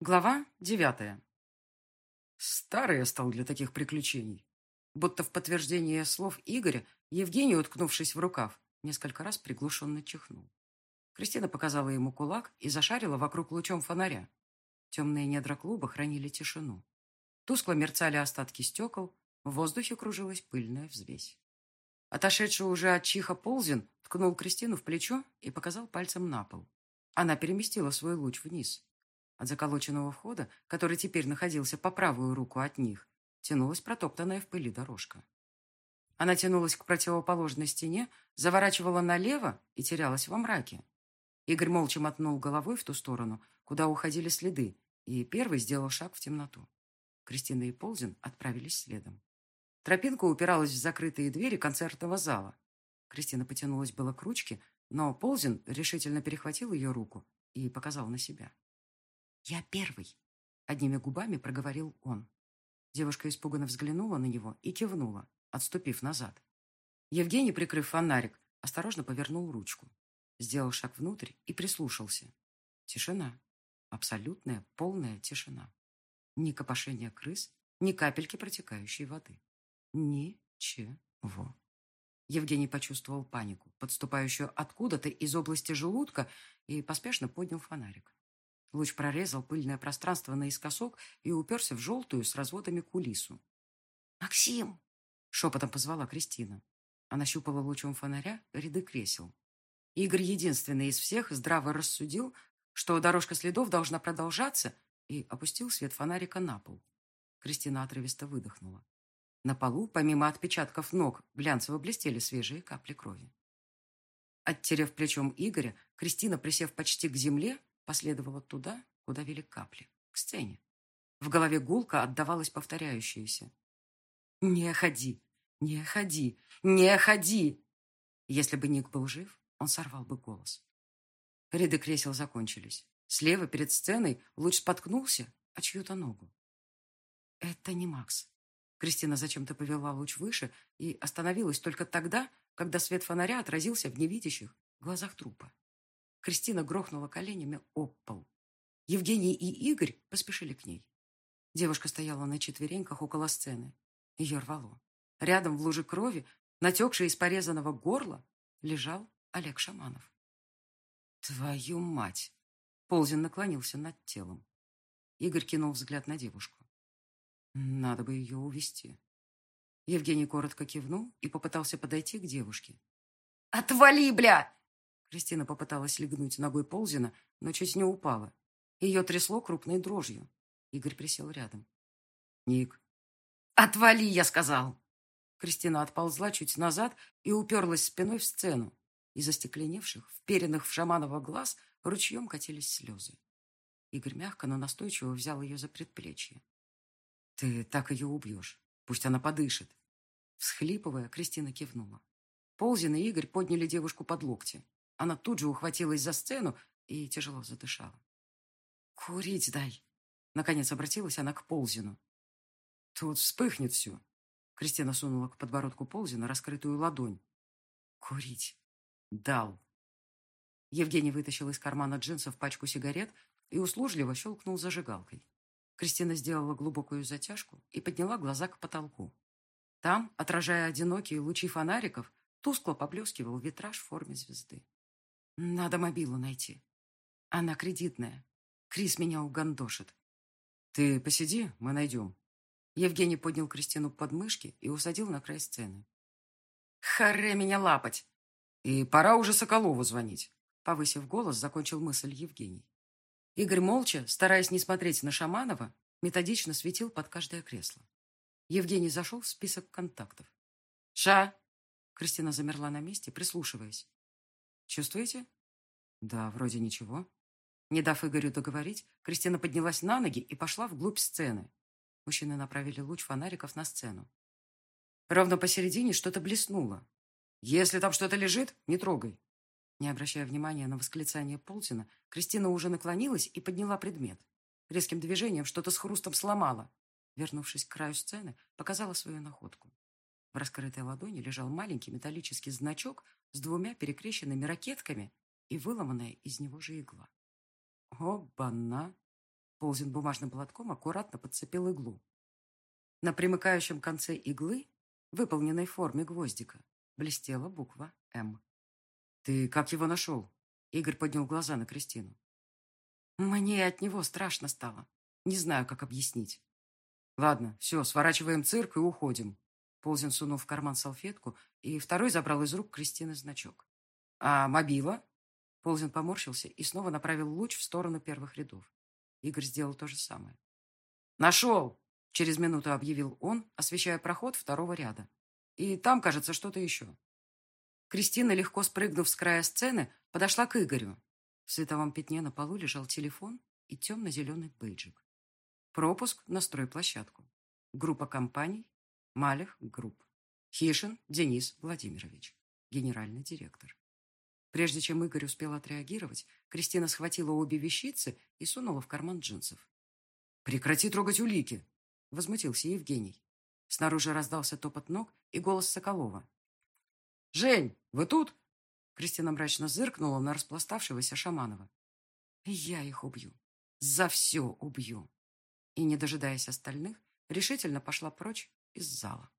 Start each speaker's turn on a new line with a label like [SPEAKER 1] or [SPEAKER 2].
[SPEAKER 1] Глава девятая. Старый я стал для таких приключений. Будто в подтверждение слов Игоря, Евгений, уткнувшись в рукав, несколько раз приглушенно чихнул. Кристина показала ему кулак и зашарила вокруг лучом фонаря. Темные недра клуба хранили тишину. Тускло мерцали остатки стекол, в воздухе кружилась пыльная взвесь. Отошедший уже от чиха Ползин ткнул Кристину в плечо и показал пальцем на пол. Она переместила свой луч вниз. От заколоченного входа, который теперь находился по правую руку от них, тянулась протоптанная в пыли дорожка. Она тянулась к противоположной стене, заворачивала налево и терялась во мраке. Игорь молча мотнул головой в ту сторону, куда уходили следы, и первый сделал шаг в темноту. Кристина и Ползин отправились следом. Тропинка упиралась в закрытые двери концертного зала. Кристина потянулась было к ручке, но Ползин решительно перехватил ее руку и показал на себя. «Я первый», — одними губами проговорил он. Девушка испуганно взглянула на него и кивнула, отступив назад. Евгений, прикрыв фонарик, осторожно повернул ручку. Сделал шаг внутрь и прислушался. Тишина. Абсолютная, полная тишина. Ни копошения крыс, ни капельки протекающей воды. Ничего. Евгений почувствовал панику, подступающую откуда-то из области желудка, и поспешно поднял фонарик. Луч прорезал пыльное пространство наискосок и уперся в желтую с разводами кулису. «Максим!» — шепотом позвала Кристина. Она щупала лучом фонаря ряды кресел. Игорь, единственный из всех, здраво рассудил, что дорожка следов должна продолжаться, и опустил свет фонарика на пол. Кристина отрывисто выдохнула. На полу, помимо отпечатков ног, глянцево блестели свежие капли крови. Оттерев плечом Игоря, Кристина, присев почти к земле, последовала туда, куда вели капли, к сцене. В голове гулко отдавалось повторяющееся. «Не ходи! Не ходи! Не ходи!» Если бы Ник был жив, он сорвал бы голос. Ряды кресел закончились. Слева перед сценой луч споткнулся о чью-то ногу. «Это не Макс». Кристина зачем-то повела луч выше и остановилась только тогда, когда свет фонаря отразился в невидящих глазах трупа. Кристина грохнула коленями об пол. Евгений и Игорь поспешили к ней. Девушка стояла на четвереньках около сцены. Ее рвало. Рядом в луже крови, натекшей из порезанного горла, лежал Олег Шаманов. «Твою мать!» Ползин наклонился над телом. Игорь кинул взгляд на девушку. «Надо бы ее увести. Евгений коротко кивнул и попытался подойти к девушке. «Отвали, бля!» Кристина попыталась легнуть ногой Ползина, но чуть не упала. Ее трясло крупной дрожью. Игорь присел рядом. «Ник». «Отвали, я сказал!» Кристина отползла чуть назад и уперлась спиной в сцену. Из остекленевших, вперенных в шаманова глаз, ручьем катились слезы. Игорь мягко, но настойчиво взял ее за предплечье. «Ты так ее убьешь. Пусть она подышит». Всхлипывая, Кристина кивнула. Ползин и Игорь подняли девушку под локти. Она тут же ухватилась за сцену и тяжело задышала. «Курить дай!» Наконец обратилась она к Ползину. «Тут вспыхнет все!» Кристина сунула к подбородку Ползина раскрытую ладонь. «Курить!» «Дал!» Евгений вытащил из кармана джинсов пачку сигарет и услужливо щелкнул зажигалкой. Кристина сделала глубокую затяжку и подняла глаза к потолку. Там, отражая одинокие лучи фонариков, тускло поблескивал витраж в форме звезды. Надо мобилу найти. Она кредитная. Крис меня угандошит. Ты посиди, мы найдем. Евгений поднял Кристину под мышки и усадил на край сцены. Харе меня лапать! И пора уже Соколову звонить. Повысив голос, закончил мысль Евгений. Игорь молча, стараясь не смотреть на Шаманова, методично светил под каждое кресло. Евгений зашел в список контактов. «Ша!» Кристина замерла на месте, прислушиваясь. Чувствуете? Да, вроде ничего. Не дав Игорю договорить, Кристина поднялась на ноги и пошла вглубь сцены. Мужчины направили луч фонариков на сцену. Ровно посередине что-то блеснуло. «Если там что-то лежит, не трогай». Не обращая внимания на восклицание Полтина, Кристина уже наклонилась и подняла предмет. Резким движением что-то с хрустом сломала. Вернувшись к краю сцены, показала свою находку. В раскрытой ладони лежал маленький металлический значок с двумя перекрещенными ракетками и выломанная из него же игла. Оба-на! Ползин бумажным платком аккуратно подцепил иглу. На примыкающем конце иглы, выполненной форме гвоздика, блестела буква «М». «Ты как его нашел?» Игорь поднял глаза на Кристину. «Мне от него страшно стало. Не знаю, как объяснить». «Ладно, все, сворачиваем цирк и уходим». Ползин сунул в карман салфетку, и второй забрал из рук Кристины значок. «А мобила?» Ползин поморщился и снова направил луч в сторону первых рядов. Игорь сделал то же самое. «Нашел!» — через минуту объявил он, освещая проход второго ряда. «И там, кажется, что-то еще». Кристина, легко спрыгнув с края сцены, подошла к Игорю. В световом пятне на полу лежал телефон и темно-зеленый бейджик. Пропуск на стройплощадку. Группа компаний Малих Group. Хишин Денис Владимирович, генеральный директор. Прежде чем Игорь успел отреагировать, Кристина схватила обе вещицы и сунула в карман джинсов. «Прекрати трогать улики!» — возмутился Евгений. Снаружи раздался топот ног и голос Соколова. «Жень, вы тут?» Кристина мрачно зыркнула на распластавшегося Шаманова. «Я их убью. За все убью!» И, не дожидаясь остальных, решительно пошла прочь из зала.